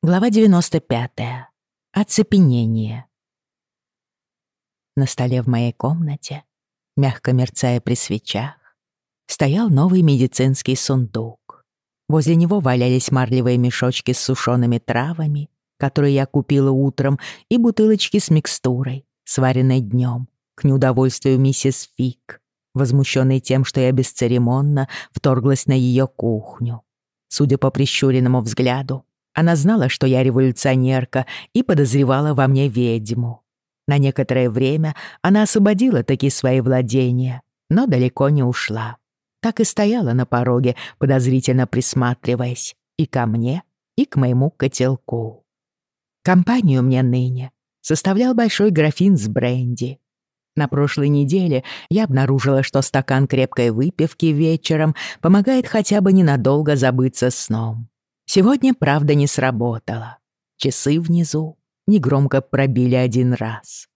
Глава 95. Оцепенение. На столе в моей комнате, мягко мерцая при свечах, стоял новый медицинский сундук. Возле него валялись марлевые мешочки с сушеными травами, которые я купила утром, и бутылочки с микстурой, сваренной днем, к неудовольствию миссис Фик, возмущенной тем, что я бесцеремонно вторглась на ее кухню. Судя по прищуренному взгляду, она знала, что я революционерка и подозревала во мне ведьму. На некоторое время она освободила такие свои владения, но далеко не ушла. Так и стояла на пороге, подозрительно присматриваясь и ко мне, и к моему котелку. Компанию мне ныне составлял большой графин с бренди. На прошлой неделе я обнаружила, что стакан крепкой выпивки вечером помогает хотя бы ненадолго забыться сном. Сегодня, правда, не сработало. Часы внизу негромко пробили один раз.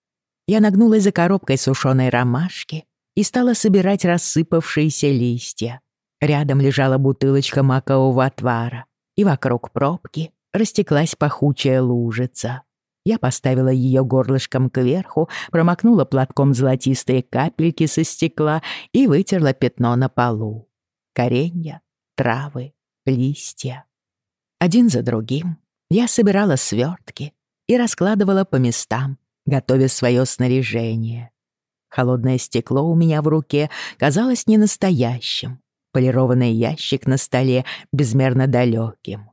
Я нагнулась за коробкой сушеной ромашки и стала собирать рассыпавшиеся листья. Рядом лежала бутылочка макового отвара, и вокруг пробки растеклась пахучая лужица. Я поставила ее горлышком кверху, промокнула платком золотистые капельки со стекла и вытерла пятно на полу. Коренья, травы, листья. Один за другим я собирала свертки и раскладывала по местам, готовя свое снаряжение. Холодное стекло у меня в руке казалось ненастоящим, полированный ящик на столе безмерно далеким.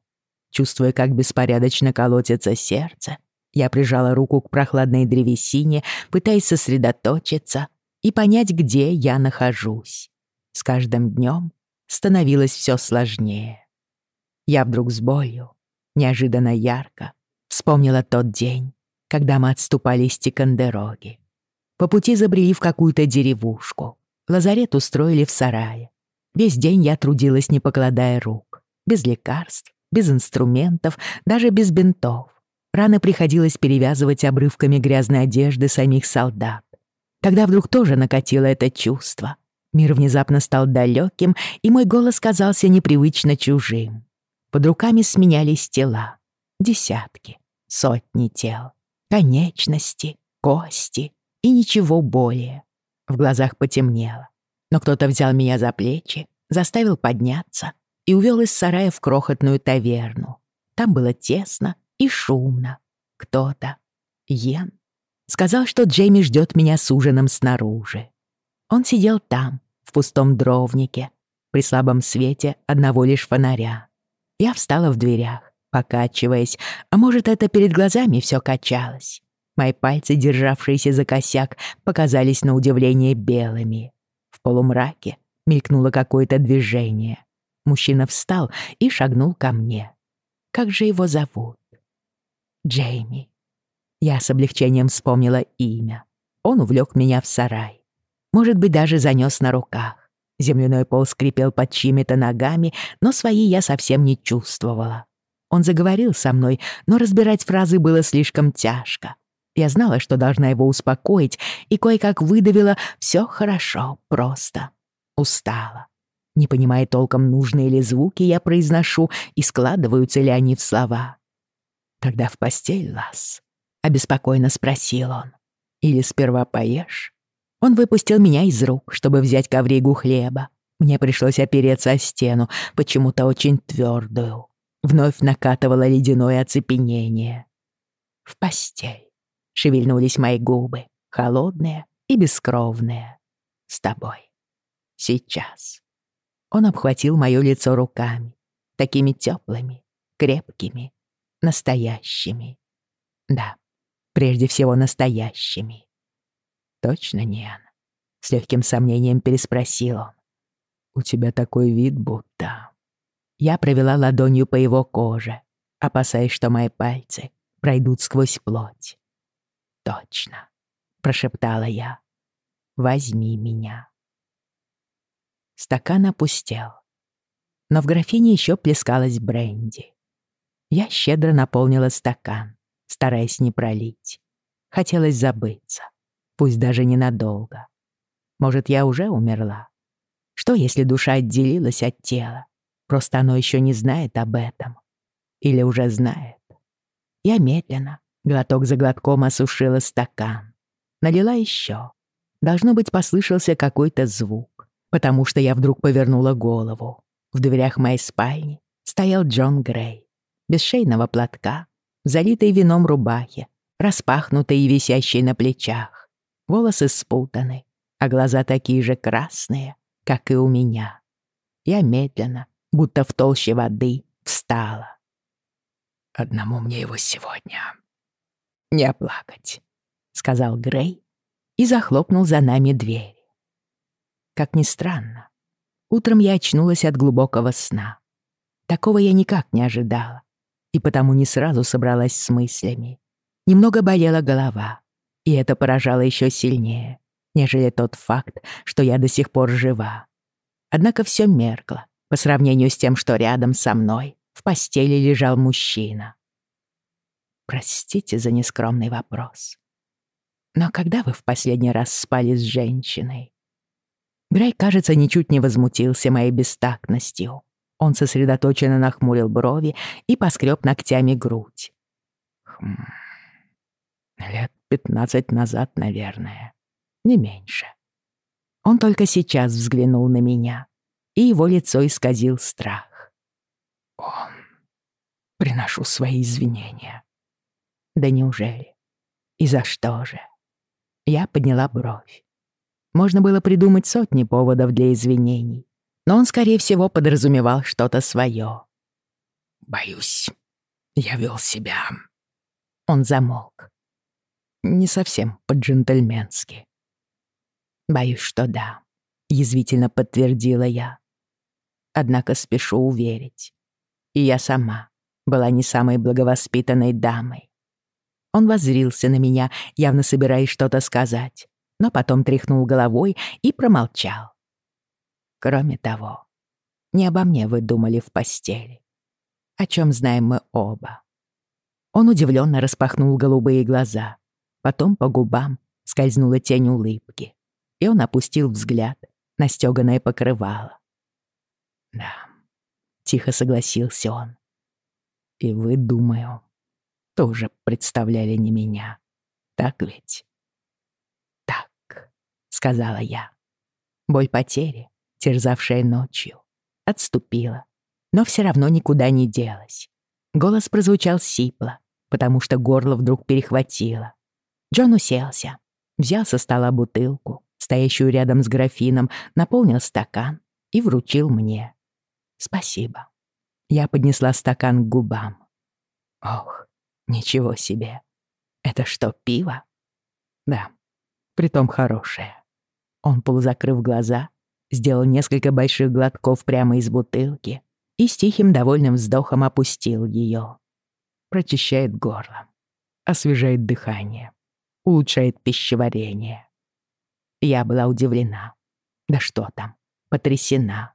Чувствуя, как беспорядочно колотится сердце, я прижала руку к прохладной древесине, пытаясь сосредоточиться и понять, где я нахожусь. С каждым днем становилось все сложнее. Я вдруг с болью, неожиданно ярко, вспомнила тот день, когда мы отступали из Тикандероги. По пути забрели в какую-то деревушку. Лазарет устроили в сарае. Весь день я трудилась, не покладая рук. Без лекарств, без инструментов, даже без бинтов. Раны приходилось перевязывать обрывками грязной одежды самих солдат. Тогда вдруг тоже накатило это чувство. Мир внезапно стал далеким, и мой голос казался непривычно чужим. Под руками сменялись тела. Десятки, сотни тел. Конечности, кости и ничего более. В глазах потемнело. Но кто-то взял меня за плечи, заставил подняться и увел из сарая в крохотную таверну. Там было тесно и шумно. Кто-то, Йен, сказал, что Джейми ждет меня с ужином снаружи. Он сидел там, в пустом дровнике, при слабом свете одного лишь фонаря. Я встала в дверях, покачиваясь, а может, это перед глазами все качалось. Мои пальцы, державшиеся за косяк, показались на удивление белыми. В полумраке мелькнуло какое-то движение. Мужчина встал и шагнул ко мне. Как же его зовут? Джейми. Я с облегчением вспомнила имя. Он увлек меня в сарай. Может быть, даже занес на руках. Земляной пол скрипел под чьими-то ногами, но свои я совсем не чувствовала. Он заговорил со мной, но разбирать фразы было слишком тяжко. Я знала, что должна его успокоить, и кое-как выдавила «все хорошо, просто». Устала. Не понимая толком, нужные ли звуки я произношу и складываются ли они в слова. «Тогда в постель, Лас?» — обеспокоенно спросил он. «Или сперва поешь, он выпустил меня из рук, чтобы взять ковригу хлеба. Мне пришлось опереться о стену, почему-то очень твердую. Вновь накатывало ледяное оцепенение. В постель шевельнулись мои губы, холодные и бескровные. С тобой. Сейчас. Он обхватил моё лицо руками, такими тёплыми, крепкими, настоящими. Да, прежде всего настоящими. «Точно не она?» — с легким сомнением переспросил он. «У тебя такой вид, будто...» Я провела ладонью по его коже, опасаясь, что мои пальцы пройдут сквозь плоть. «Точно», — прошептала я. «Возьми меня». Стакан опустел. Но в графине еще плескалась бренди. Я щедро наполнила стакан, стараясь не пролить. Хотелось забыться пусть даже ненадолго. Может, я уже умерла? Что, если душа отделилась от тела? Просто оно еще не знает об этом. Или уже знает. Я медленно, глоток за глотком осушила стакан. Налила еще. Должно быть, послышался какой-то звук, потому что я вдруг повернула голову. В дверях моей спальни стоял Джон Грей, без шейного платка, залитой вином рубахе, распахнутой и висящей на плечах. Волосы спутаны, а глаза такие же красные, как и у меня. Я медленно, будто в толще воды, встала. «Одному мне его сегодня не оплакать», — сказал Грей и захлопнул за нами дверь. Как ни странно, утром я очнулась от глубокого сна. Такого я никак не ожидала, и потому не сразу собралась с мыслями. Немного болела голова, и это поражало еще сильнее, нежели тот факт, что я до сих пор жива. Однако все меркло по сравнению с тем, что рядом со мной в постели лежал мужчина. Простите за нескромный вопрос. Но когда вы в последний раз спали с женщиной? Грей, кажется, ничуть не возмутился моей бестактностью. Он сосредоточенно нахмурил брови и поскреб ногтями грудь. Хм. Лет пятнадцать назад, наверное. Не меньше. Он только сейчас взглянул на меня, и его лицо исказил страх. «О, приношу свои извинения». «Да неужели? И за что же?» Я подняла бровь. Можно было придумать сотни поводов для извинений, но он, скорее всего, подразумевал что-то свое. «Боюсь, я вел себя...» Он замолк. Не совсем по-джентльменски. «Боюсь, что да», — язвительно подтвердила я. Однако спешу уверить. И я сама была не самой благовоспитанной дамой. Он воззрился на меня, явно собираясь что-то сказать, но потом тряхнул головой и промолчал. Кроме того, не обо мне вы думали в постели. О чем знаем мы оба. Он удивленно распахнул голубые глаза. Потом по губам скользнула тень улыбки и он опустил взгляд на стёганое покрывало. «Да», — тихо согласился он. «И вы, думаю, тоже представляли не меня, так ведь?» «Так», — сказала я. Боль потери, терзавшая ночью, отступила, но все равно никуда не делась. Голос прозвучал сипло, потому что горло вдруг перехватило. Джон уселся, взял со стола бутылку, стоящую рядом с графином, наполнил стакан и вручил мне. «Спасибо». Я поднесла стакан к губам. Ох, ничего себе. Это что, пиво? Да, притом хорошее. Он, полузакрыв глаза, сделал несколько больших глотков прямо из бутылки и с тихим довольным вздохом опустил ее. Прочищает горло, освежает дыхание, улучшает пищеварение. Я была удивлена. Да что там, потрясена.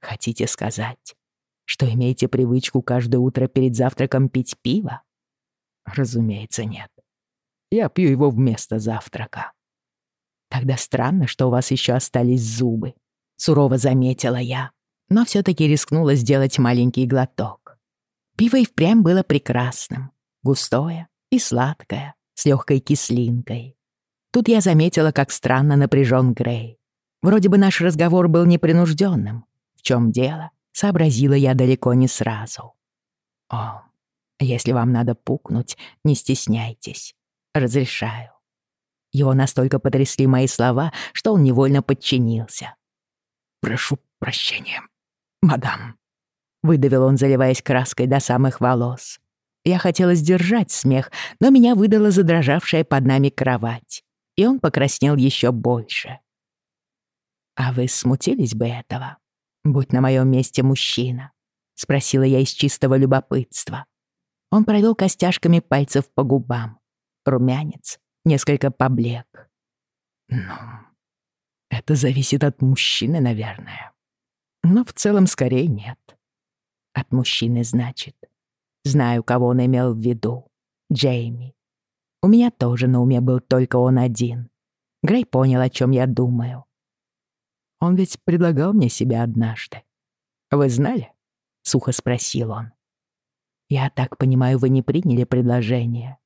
Хотите сказать, что имеете привычку каждое утро перед завтраком пить пиво? Разумеется, нет. Я пью его вместо завтрака. Тогда странно, что у вас еще остались зубы. Сурово заметила я, но все-таки рискнула сделать маленький глоток. Пиво и впрямь было прекрасным, густое и сладкое, с легкой кислинкой. Тут я заметила, как странно напряжен Грей. Вроде бы наш разговор был непринужденным. В чем дело, сообразила я далеко не сразу. О, если вам надо пукнуть, не стесняйтесь. Разрешаю. Его настолько потрясли мои слова, что он невольно подчинился. «Прошу прощения, мадам», — выдавил он, заливаясь краской до самых волос. Я хотела сдержать смех, но меня выдала задрожавшая под нами кровать и он покраснел еще больше. «А вы смутились бы этого, будь на моем месте мужчина?» — спросила я из чистого любопытства. Он провел костяшками пальцев по губам. Румянец несколько поблек. «Ну, это зависит от мужчины, наверное. Но в целом скорее нет. От мужчины, значит. Знаю, кого он имел в виду. Джейми. У меня тоже на уме был только он один. Грей понял, о чем я думаю. Он ведь предлагал мне себя однажды. «Вы знали?» — сухо спросил он. Я так понимаю, вы не приняли предложение.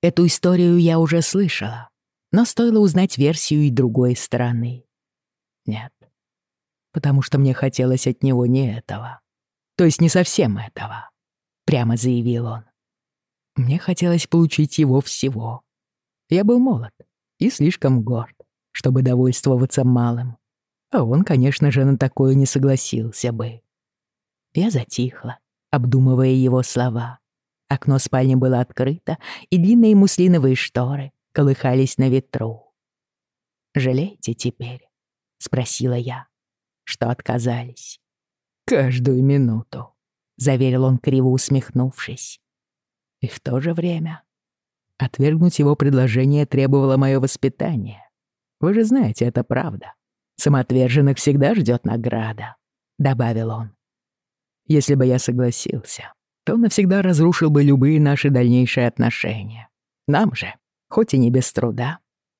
Эту историю я уже слышала, но стоило узнать версию и другой стороны. Нет, потому что мне хотелось от него не этого. То есть не совсем этого, прямо заявил он. Мне хотелось получить его всего. Я был молод и слишком горд, чтобы довольствоваться малым. А он, конечно же, на такое не согласился бы. Я затихла, обдумывая его слова. Окно спальни было открыто, и длинные муслиновые шторы колыхались на ветру. «Жалеете теперь?» — спросила я. «Что отказались?» «Каждую минуту», — заверил он, криво усмехнувшись. И в то же время отвергнуть его предложение требовало мое воспитание. Вы же знаете, это правда. Самоотверженных всегда ждет награда», — добавил он. «Если бы я согласился, то навсегда разрушил бы любые наши дальнейшие отношения. Нам же, хоть и не без труда,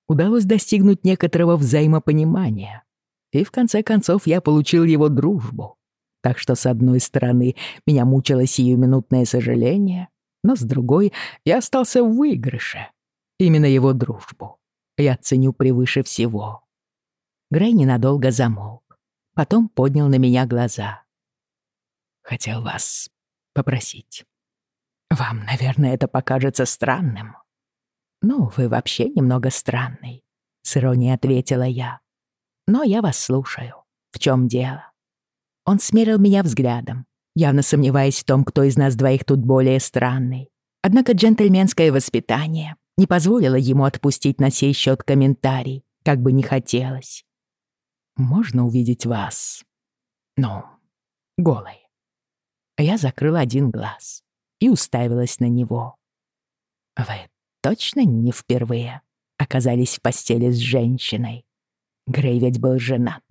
удалось достигнуть некоторого взаимопонимания. И в конце концов я получил его дружбу. Так что, с одной стороны, меня мучило сиюминутное сожаление, но с другой я остался в выигрыше. Именно его дружбу я ценю превыше всего. Грей ненадолго замолк, потом поднял на меня глаза. «Хотел вас попросить. Вам, наверное, это покажется странным». «Ну, вы вообще немного странный», — с иронией ответила я. «Но я вас слушаю. В чем дело?» Он смерил меня взглядом, явно сомневаясь в том, кто из нас двоих тут более странный. Однако джентльменское воспитание не позволило ему отпустить на сей счет комментарий, как бы не хотелось. «Можно увидеть вас? Ну, голой?» Я закрыла один глаз и уставилась на него. «Вы точно не впервые оказались в постели с женщиной? Грей ведь был женат.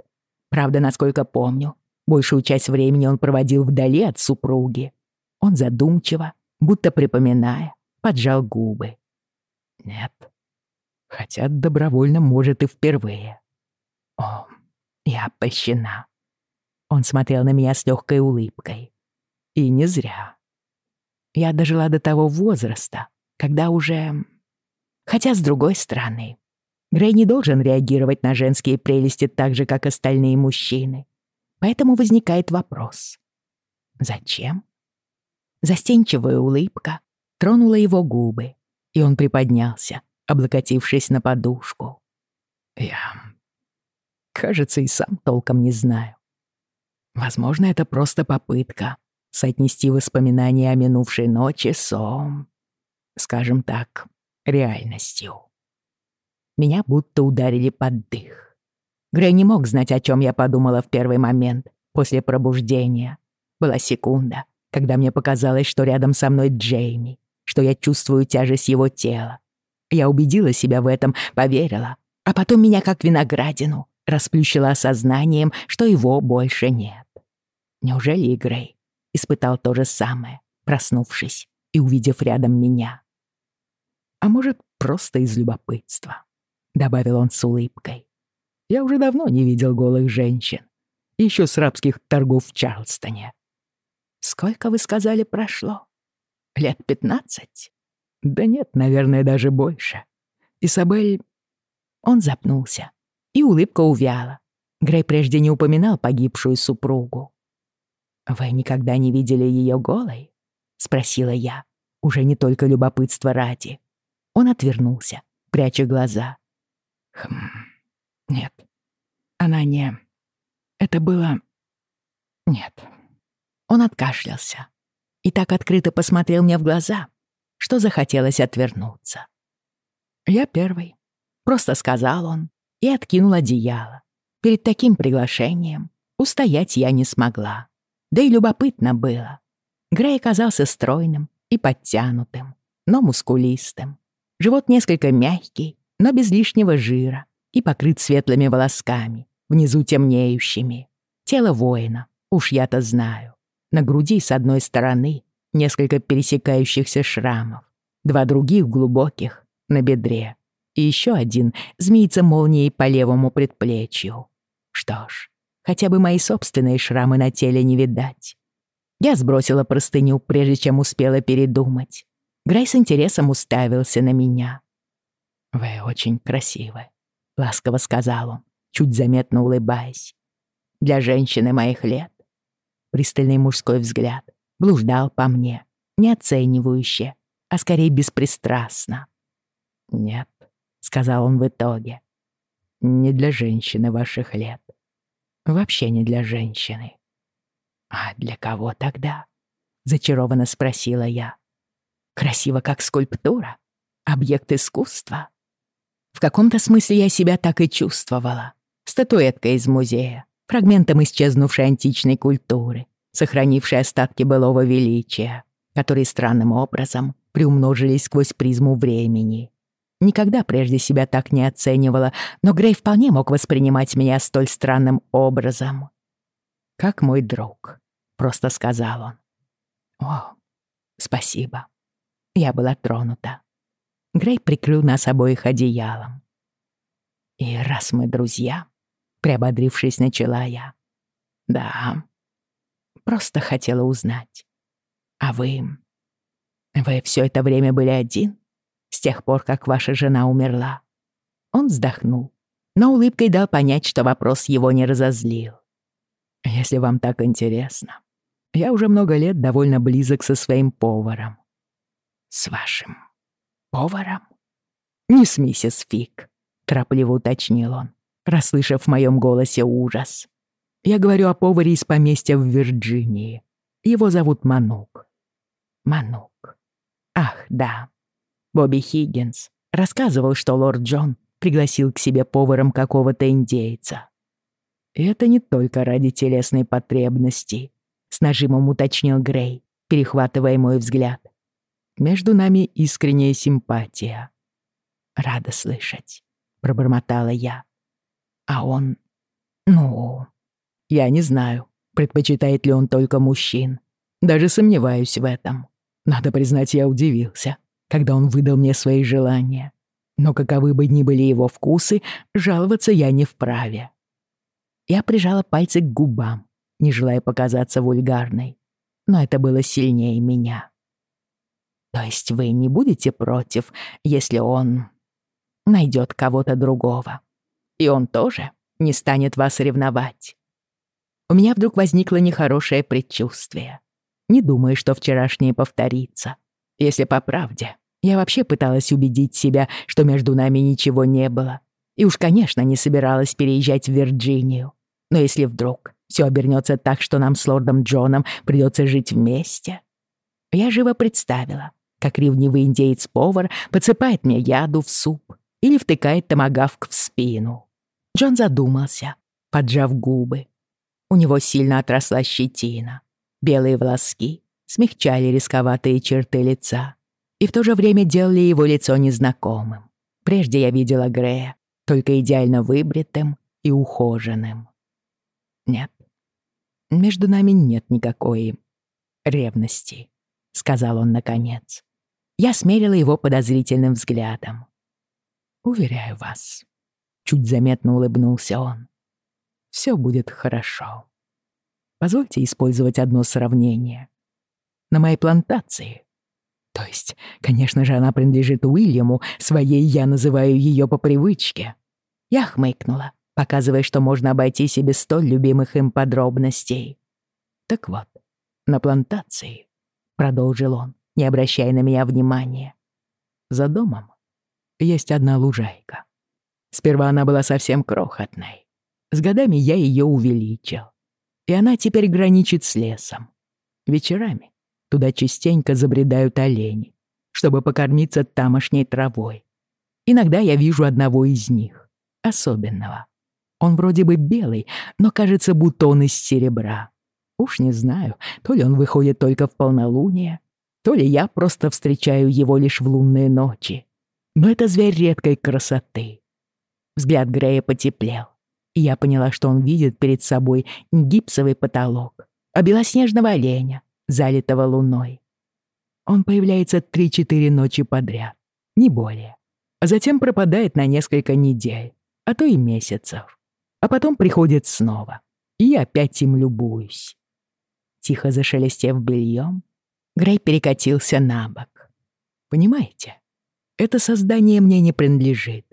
Правда, насколько помню, Большую часть времени он проводил вдали от супруги. Он задумчиво, будто припоминая, поджал губы. Нет. Хотя добровольно, может, и впервые. О, я польщена. Он смотрел на меня с легкой улыбкой. И не зря. Я дожила до того возраста, когда уже... Хотя, с другой стороны, Грей не должен реагировать на женские прелести так же, как остальные мужчины. Поэтому возникает вопрос. Зачем? Застенчивая улыбка тронула его губы, и он приподнялся, облокотившись на подушку. Я, кажется, и сам толком не знаю. Возможно, это просто попытка соотнести воспоминания о минувшей ночи с, скажем так, реальностью. Меня будто ударили под дых. Грей не мог знать, о чем я подумала в первый момент, после пробуждения. Была секунда, когда мне показалось, что рядом со мной Джейми, что я чувствую тяжесть его тела. Я убедила себя в этом, поверила, а потом меня как виноградину расплющило осознанием, что его больше нет. Неужели и Грей испытал то же самое, проснувшись и увидев рядом меня? А может, просто из любопытства, добавил он с улыбкой. Я уже давно не видел голых женщин. Еще с рабских торгов в Чарльстоне. Сколько, вы сказали, прошло? Лет пятнадцать? Да нет, наверное, даже больше. Isabel, Он запнулся, и улыбка увяла. Грей прежде не упоминал погибшую супругу. «Вы никогда не видели ее голой?» — спросила я, уже не только любопытство ради. Он отвернулся, пряча глаза. «Хм, нет, она не... Это было... Нет. Он откашлялся и так открыто посмотрел мне в глаза, что захотелось отвернуться. «Я первый», — просто сказал он и откинул одеяло. Перед таким приглашением устоять я не смогла. Да и любопытно было. Грей оказался стройным и подтянутым, но мускулистым. Живот несколько мягкий, но без лишнего жира и покрыт светлыми волосками, внизу темнеющими. Тело воина, уж я-то знаю. На груди с одной стороны несколько пересекающихся шрамов, два других глубоких на бедре и еще один змеится молнией по левому предплечью. Что ж, хотя бы мои собственные шрамы на теле не видать. Я сбросила простыню, прежде чем успела передумать. Грей с интересом уставился на меня. «Вы очень красивы», — ласково сказал он, чуть заметно улыбаясь. «Для женщины моих лет». Пристальный мужской взгляд блуждал по мне, не оценивающе, а скорее беспристрастно. «Нет», — сказал он в итоге, — «не для женщины ваших лет. Вообще не для женщины». «А для кого тогда?» — зачарованно спросила я. «Красиво, как скульптура? Объект искусства?» В каком-то смысле я себя так и чувствовала. Статуэтка из музея, фрагментом исчезнувшей античной культуры, сохранившей остатки былого величия, которые странным образом приумножились сквозь призму времени. Никогда прежде себя так не оценивала, но Грей вполне мог воспринимать меня столь странным образом. «Как мой друг», — просто сказал он. «О, спасибо». Я была тронута. Грей прикрыл нас обоих одеялом. «И раз мы друзья», — приободрившись, начала я. «Да, просто хотела узнать. А вы... Вы все это время были один? С тех пор, как ваша жена умерла?» Он вздохнул, но улыбкой дал понять, что вопрос его не разозлил. «Если вам так интересно, я уже много лет довольно близок со своим поваром». «С вашим поваром?» «Не с миссис Фик», — торопливо уточнил он, расслышав в моем голосе ужас. «Я говорю о поваре из поместья в Вирджинии. Его зовут Манук». «Манук. Ах, да. Бобби Хиггинс рассказывал, что лорд Джон пригласил к себе поваром какого-то индейца. И это не только ради телесной потребности, с нажимом уточнил Грей, перехватывая мой взгляд. Между нами искренняя симпатия. Рада слышать, пробормотала я. А он... Ну... Я не знаю, предпочитает ли он только мужчин. Даже сомневаюсь в этом. Надо признать, я удивился, когда он выдал мне свои желания. Но каковы бы ни были его вкусы, жаловаться я не вправе. Я прижала пальцы к губам, не желая показаться вульгарной. Но это было сильнее меня. То есть вы не будете против, если он найдет кого-то другого? И он тоже не станет вас ревновать? У меня вдруг возникло нехорошее предчувствие. Не думаю, что вчерашнее повторится. Если по правде, я вообще пыталась убедить себя, что между нами ничего не было. И уж, конечно, не собиралась переезжать в Вирджинию. Но если вдруг все обернется так, что нам с лордом Джоном придется жить вместе... Я живо представила, как ревнивый индеец-повар подсыпает мне яду в суп или втыкает томагавк в спину. Джон задумался, поджав губы. У него сильно отросла щетина. Белые волоски смягчали рисковатые черты лица и в то же время делали его лицо незнакомым. Прежде я видела Грея только идеально выбритым и ухоженным. Нет, между нами нет никакой ревности, сказал он наконец. Я смерила его подозрительным взглядом. Уверяю вас, чуть заметно улыбнулся он. Все будет хорошо. Позвольте использовать одно сравнение. На моей плантации. То есть, конечно же, она принадлежит Уильяму, своей я называю ее по привычке. Я хмыкнула, показывая, что можно обойтись и без столь любимых им подробностей. Так вот, на плантации, продолжил он, не обращая на меня внимания. За домом есть одна лужайка. Сперва она была совсем крохотной. С годами я ее увеличил и она теперь граничит с лесом. Вечерами туда частенько забредают олени, чтобы покормиться тамошней травой. Иногда я вижу одного из них, особенного. Он вроде бы белый, но кажется, будто он из серебра. Уж не знаю, то ли он выходит только в полнолуние, то ли я просто встречаю его лишь в лунные ночи. Но это зверь редкой красоты. Взгляд Грея потеплел и я поняла, что он видит перед собой не гипсовый потолок, а белоснежного оленя, залитого луной. Он появляется три-четыре ночи подряд, не более, а затем пропадает на несколько недель, а то и месяцев, а потом приходит снова, и я опять им любуюсь. Тихо зашелестев бельем, Грей перекатился на бок. «Понимаете, это создание мне не принадлежит.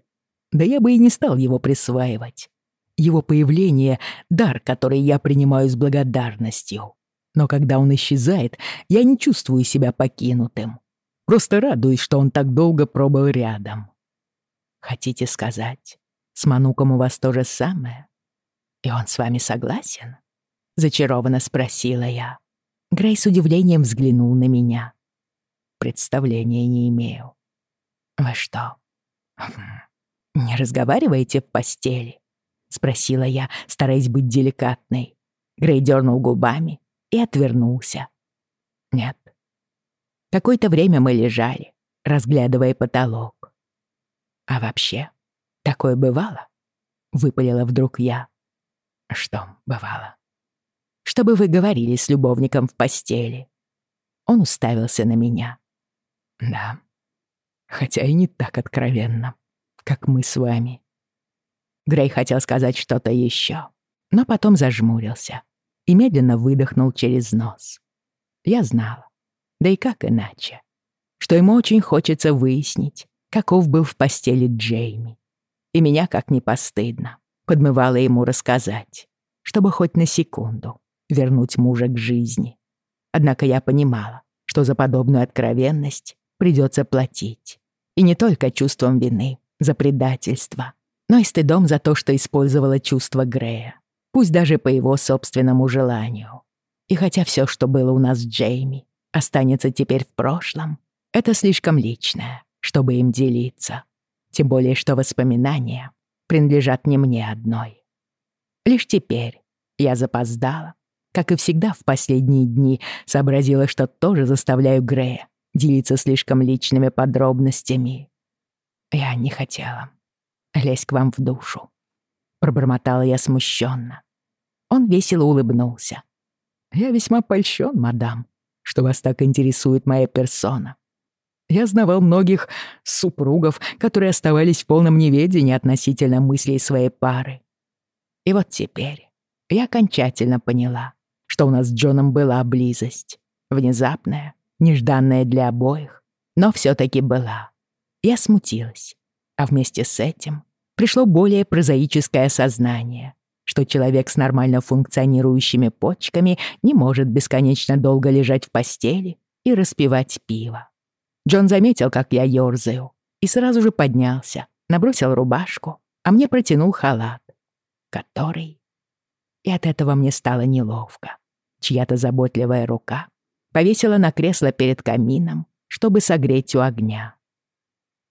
Да я бы и не стал его присваивать. Его появление — дар, который я принимаю с благодарностью. Но когда он исчезает, я не чувствую себя покинутым. Просто радуюсь, что он так долго пробыл рядом. Хотите сказать, с Мануком у вас то же самое? И он с вами согласен? Зачарованно спросила я. Грей с удивлением взглянул на меня. Представления не имею. Вы что, не разговариваете в постели? Спросила я, стараясь быть деликатной. Грей дернул губами и отвернулся. Нет. Какое-то время мы лежали, разглядывая потолок. А вообще, такое бывало? Выпалила вдруг я. Что бывало? Чтобы вы говорили с любовником в постели. Он уставился на меня. Да, хотя и не так откровенно, как мы с вами. Грей хотел сказать что-то еще, но потом зажмурился и медленно выдохнул через нос. Я знала, да и как иначе, что ему очень хочется выяснить, каков был в постели Джейми. И меня, как не постыдно, подмывало ему рассказать, чтобы хоть на секунду вернуть мужа к жизни. Однако я понимала, что за подобную откровенность придется платить. И не только чувством вины за предательство, но и стыдом за то, что использовала чувство Грея, пусть даже по его собственному желанию. И хотя все, что было у нас с Джейми, останется теперь в прошлом, это слишком личное, чтобы им делиться. Тем более, что воспоминания принадлежат не мне одной. Лишь теперь я запоздала, как и всегда в последние дни, сообразила, что тоже заставляю Грея делиться слишком личными подробностями. Я не хотела лезть к вам в душу. Пробормотала я смущенно. Он весело улыбнулся. «Я весьма польщен, мадам, что вас так интересует моя персона. Я знавал многих супругов, которые оставались в полном неведении относительно мыслей своей пары. И вот теперь я окончательно поняла, что у нас с Джоном была близость. Внезапная, нежданная для обоих, но все таки была. Я смутилась, а вместе с этим пришло более прозаическое сознание, что человек с нормально функционирующими почками не может бесконечно долго лежать в постели и распивать пиво. Джон заметил, как я ёрзаю, и сразу же поднялся, набросил рубашку, а мне протянул халат, который... И от этого мне стало неловко. Чья-то заботливая рука повесила на кресло перед камином, чтобы согреть у огня.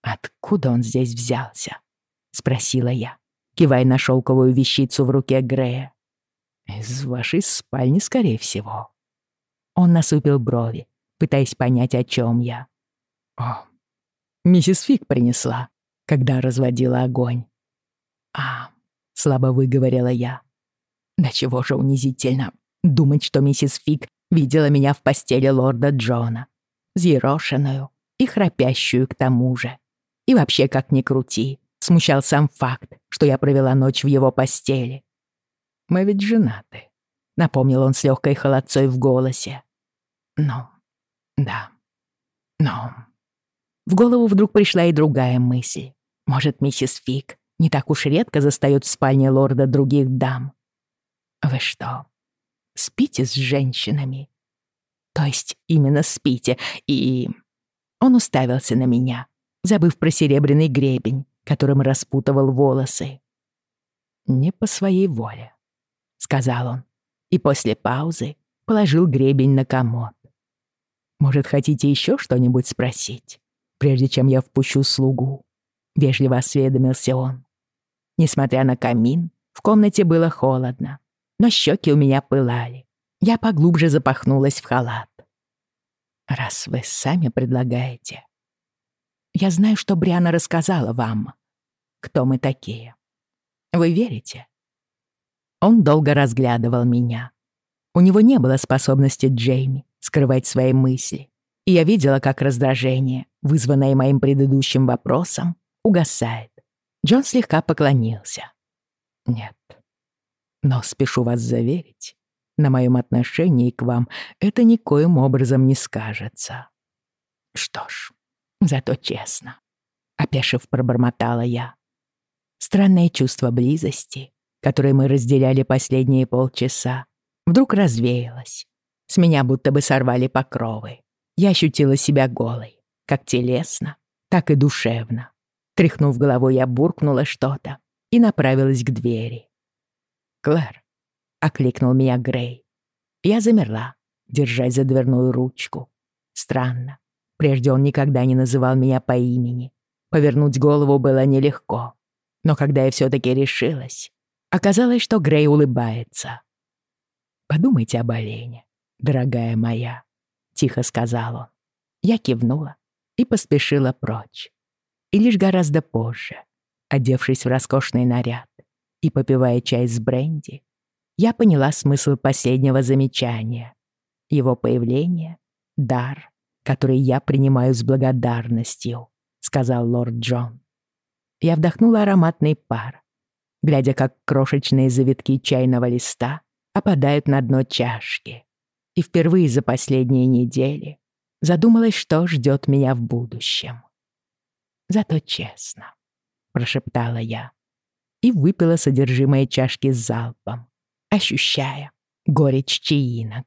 Откуда он здесь взялся? — спросила я, кивая на шелковую вещицу в руке Грея. «Из вашей спальни, скорее всего». Он насупил брови, пытаясь понять, о чем я. «О, миссис Фиг принесла, когда разводила огонь». «А», — слабо выговорила я. «Да чего же унизительно думать, что миссис Фиг видела меня в постели лорда Джона, взъерошенную и храпящую к тому же. И вообще, как ни крути, Смущал сам факт, что я провела ночь в его постели. «Мы ведь женаты», — напомнил он с легкой холодцой в голосе. «Ну, да, ну...» В голову вдруг пришла и другая мысль. Может, миссис Фиг не так уж редко застаёт в спальне лорда других дам. «Вы что, спите с женщинами?» «То есть именно спите, и...» Он уставился на меня, забыв про серебряный гребень, которым распутывал волосы. «Не по своей воле», — сказал он, и после паузы положил гребень на комод. «Может, хотите еще что-нибудь спросить, прежде чем я впущу слугу?» — вежливо осведомился он. Несмотря на камин, в комнате было холодно, но щеки у меня пылали. Я поглубже запахнулась в халат. «Раз вы сами предлагаете, я знаю, что Бриана рассказала вам, кто мы такие. Вы верите?» Он долго разглядывал меня. У него не было способности Джейми скрывать свои мысли, и я видела, как раздражение, вызванное моим предыдущим вопросом, угасает. Джон слегка поклонился. «Нет, но спешу вас заверить, на моем отношении к вам это никоим образом не скажется». «Что ж, зато честно», — опешив, пробормотала я. Странное чувство близости, которое мы разделяли последние полчаса, вдруг развеялось. С меня будто бы сорвали покровы. Я ощутила себя голой, как телесно, так и душевно. Тряхнув головой, я буркнула что-то и направилась к двери. «Клэр», — окликнул меня Грей. Я замерла, держась за дверную ручку. Странно. Прежде он никогда не называл меня по имени. Повернуть голову было нелегко. Но когда я все-таки решилась, оказалось, что Грей улыбается. «Подумайте об олене, дорогая моя», — тихо сказал он. Я кивнула и поспешила прочь. И лишь гораздо позже, одевшись в роскошный наряд и попивая чай с бренди, я поняла смысл последнего замечания. Его появление — дар, который я принимаю с благодарностью, сказал лорд Джон. Я вдохнула ароматный пар, глядя, как крошечные завитки чайного листа опадают на дно чашки. И впервые за последние недели задумалась, что ждет меня в будущем. «Зато честно», — прошептала я и выпила содержимое чашки залпом, ощущая горечь чаинок.